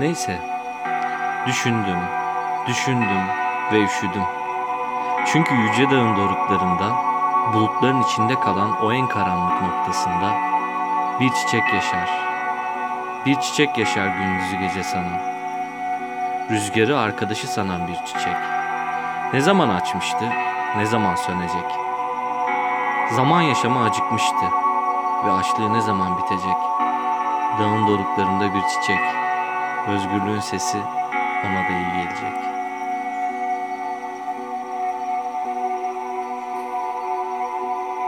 Neyse. Düşündüm, düşündüm ve üşüdüm. Çünkü yüce dağın doruklarında, bulutların içinde kalan o en karanlık noktasında bir çiçek yaşar. Bir çiçek yaşar gündüzü gece sanan. Rüzgarı arkadaşı sanan bir çiçek. Ne zaman açmıştı, ne zaman sönecek. Zaman yaşama acıkmıştı ve açlığı ne zaman bitecek. Dağın doruklarında bir çiçek. Özgürlüğün sesi ona gelecek.